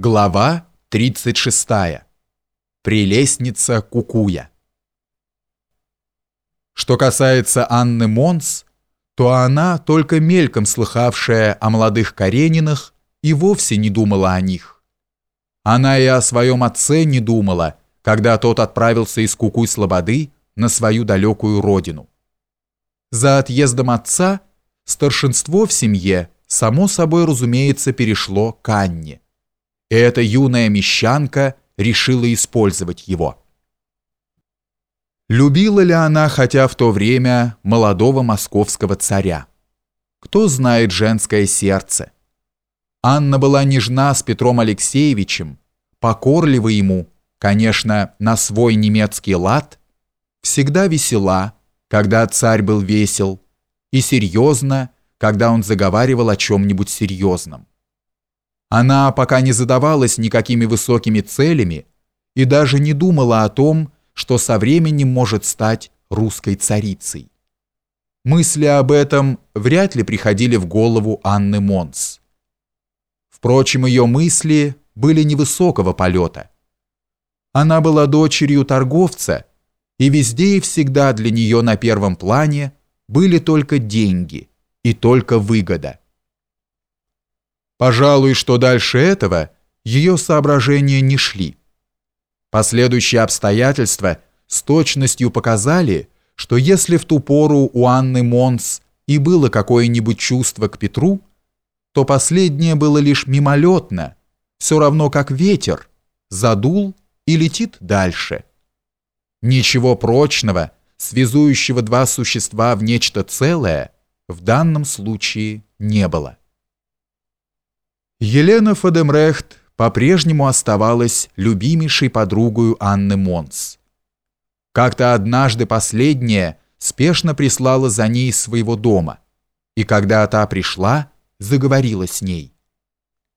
Глава 36. Прелестница Кукуя. Что касается Анны Монс, то она, только мельком слыхавшая о молодых Карениных, и вовсе не думала о них. Она и о своем отце не думала, когда тот отправился из Кукуй-Слободы на свою далекую родину. За отъездом отца старшинство в семье, само собой разумеется, перешло к Анне и эта юная мещанка решила использовать его. Любила ли она, хотя в то время, молодого московского царя? Кто знает женское сердце? Анна была нежна с Петром Алексеевичем, покорлива ему, конечно, на свой немецкий лад, всегда весела, когда царь был весел, и серьезно, когда он заговаривал о чем-нибудь серьезном. Она пока не задавалась никакими высокими целями и даже не думала о том, что со временем может стать русской царицей. Мысли об этом вряд ли приходили в голову Анны Монс. Впрочем, ее мысли были невысокого полета. Она была дочерью торговца, и везде и всегда для нее на первом плане были только деньги и только выгода. Пожалуй, что дальше этого ее соображения не шли. Последующие обстоятельства с точностью показали, что если в ту пору у Анны Монс и было какое-нибудь чувство к Петру, то последнее было лишь мимолетно, все равно как ветер, задул и летит дальше. Ничего прочного, связующего два существа в нечто целое, в данном случае не было. Елена Фадемрехт по-прежнему оставалась любимейшей подругой Анны Монс. Как-то однажды последняя спешно прислала за ней из своего дома, и когда та пришла, заговорила с ней.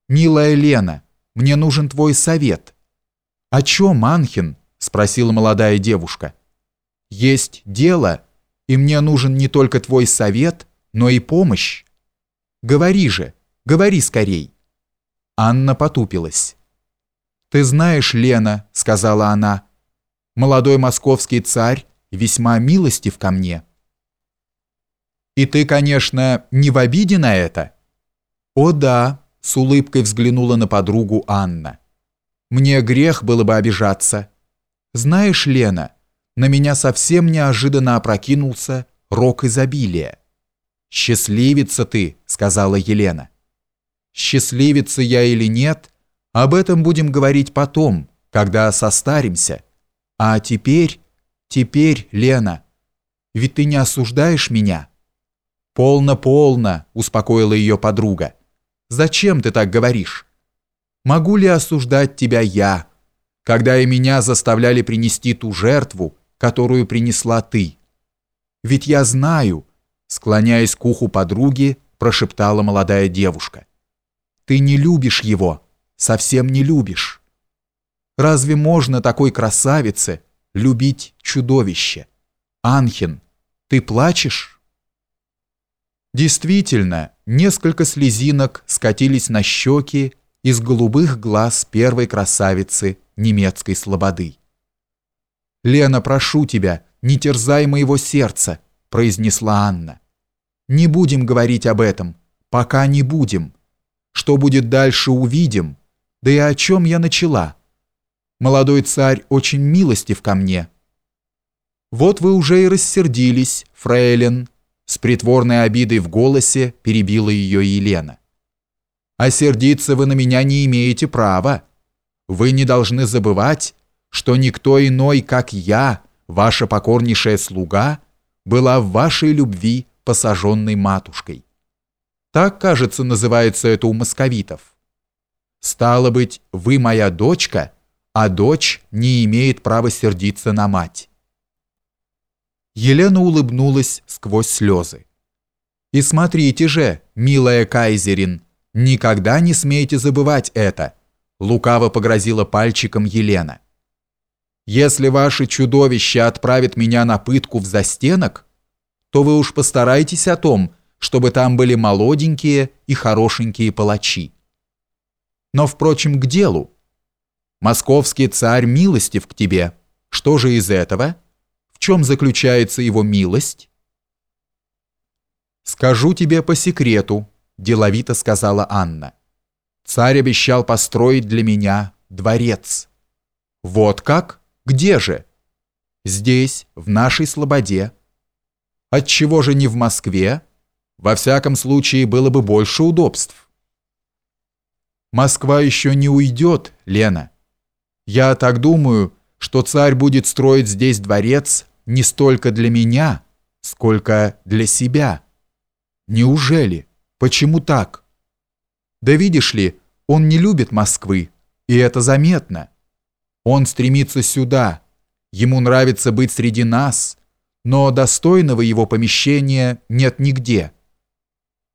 «Милая Лена, мне нужен твой совет». «О чем, Анхин?» – спросила молодая девушка. «Есть дело, и мне нужен не только твой совет, но и помощь. Говори же, говори скорей». Анна потупилась. «Ты знаешь, Лена», — сказала она, — «молодой московский царь весьма милостив ко мне». «И ты, конечно, не в обиде на это?» «О да», — с улыбкой взглянула на подругу Анна. «Мне грех было бы обижаться. Знаешь, Лена, на меня совсем неожиданно опрокинулся рок изобилия». «Счастливица ты», — сказала Елена счастливится я или нет, об этом будем говорить потом, когда состаримся. А теперь, теперь, Лена, ведь ты не осуждаешь меня. Полно, полно, успокоила ее подруга. Зачем ты так говоришь? Могу ли осуждать тебя я, когда и меня заставляли принести ту жертву, которую принесла ты? Ведь я знаю, склоняясь к уху подруги, прошептала молодая девушка. Ты не любишь его, совсем не любишь. Разве можно такой красавице любить чудовище? Анхин, ты плачешь? Действительно, несколько слезинок скатились на щеки из голубых глаз первой красавицы немецкой слободы. «Лена, прошу тебя, не терзай моего сердца», произнесла Анна. «Не будем говорить об этом, пока не будем. Что будет дальше, увидим. Да и о чем я начала? Молодой царь очень милостив ко мне. Вот вы уже и рассердились, фрейлин. С притворной обидой в голосе перебила ее Елена. А сердиться вы на меня не имеете права. Вы не должны забывать, что никто иной, как я, ваша покорнейшая слуга, была в вашей любви посаженной матушкой. Так, кажется, называется это у московитов. Стало быть, вы моя дочка, а дочь не имеет права сердиться на мать. Елена улыбнулась сквозь слезы. И смотрите же, милая Кайзерин, никогда не смейте забывать это, лукаво погрозила пальчиком Елена. Если ваше чудовище отправит меня на пытку в застенок, то вы уж постарайтесь о том, чтобы там были молоденькие и хорошенькие палачи. Но, впрочем, к делу. Московский царь милостив к тебе. Что же из этого? В чем заключается его милость? «Скажу тебе по секрету», – деловито сказала Анна. «Царь обещал построить для меня дворец». «Вот как? Где же?» «Здесь, в нашей Слободе». «Отчего же не в Москве? Во всяком случае, было бы больше удобств». «Москва еще не уйдет, Лена. Я так думаю, что царь будет строить здесь дворец не столько для меня, сколько для себя». Неужели? Почему так? Да видишь ли, он не любит Москвы, и это заметно. Он стремится сюда, ему нравится быть среди нас, но достойного его помещения нет нигде.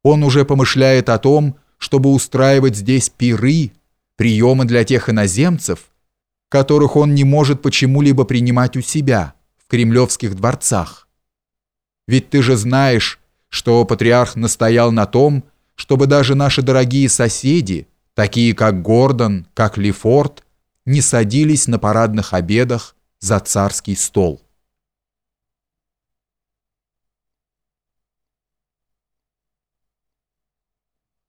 Он уже помышляет о том, чтобы устраивать здесь пиры, приемы для тех иноземцев, которых он не может почему-либо принимать у себя, в кремлевских дворцах. Ведь ты же знаешь, что патриарх настоял на том, чтобы даже наши дорогие соседи, такие как Гордон, как Лефорт, не садились на парадных обедах за царский стол.